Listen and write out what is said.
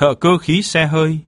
thợ cơ khí xe hơi,